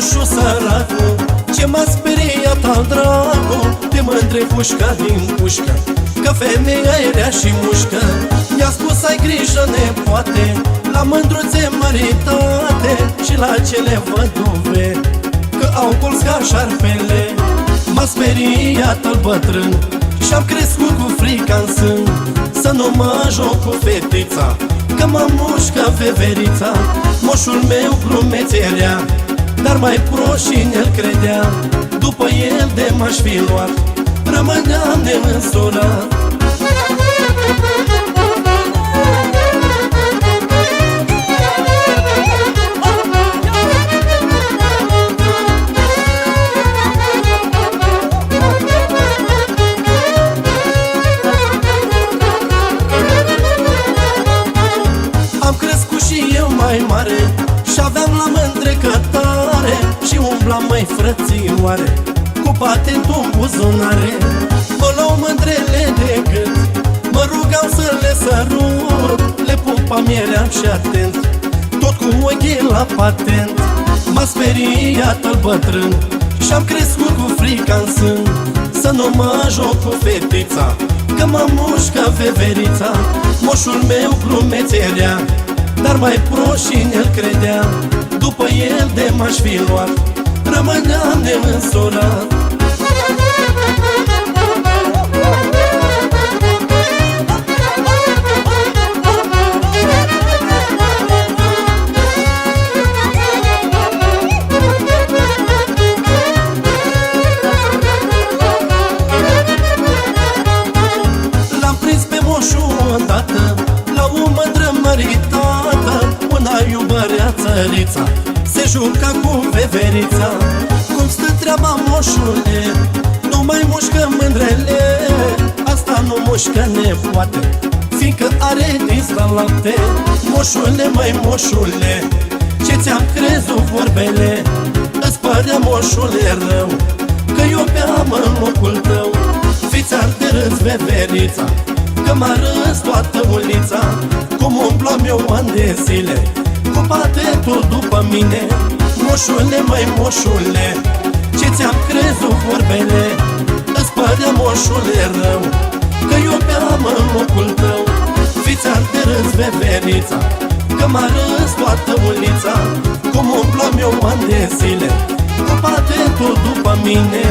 ușu săracul Ce m-a speriat al dracul De mă pușca din pușcă Că femeia era și mușcă. Mi-a spus ai grijă nepoate La mândruțe măritate Și la cele văduve Că au colț ca șarpele. M-a speriat al bătrân Și-am crescut cu frica în sân Să nu mă joc cu fetița Că mă mușcă feverița. Moșul meu glumețerea dar mai prost și el credea După el de m-aș fi luat. Rămâneam neînsurat mai mare Și aveam la mândre cătare Și umblam mai frățioare Cu patentul în buzunare. Mă luau mândrele de gât Mă rugau să le sărut Le pupa mieream și atent Tot cu ochii la patent. M-a speriat-l bătrân Și-am crescut cu frica în sân Să nu mă joc cu fetița Că mă mușcă veverița Moșul meu glumețerea dar mai prost și el credea După el de m-aș fi luat. Rămâneam neînsurat L-am prins pe moșul odată La o mândră mărită iubărea țărița Se juca cu veverița Cum stă treaba moșule Nu mai mușcă mândrele. Asta nu mușcă nepoate Fiindcă are din lapte. Moșule, mai moșule Ce ți-am crezut vorbele? Îți părea moșule rău Că eu pe-am în locul tău. Fiți ar de râs veverița Că m-a râs toată ulița. Cum umblam eu ani de zile cu patentul după mine. Moșule, mai moșule Ce ți-am crezut vorbele? Îți părea moșule rău Că eu pe-am în locul tău. Fiți-ar de râs veverița Că m-a râs toată ulița. Cum umblam eu ani de zile Cu patentul după mine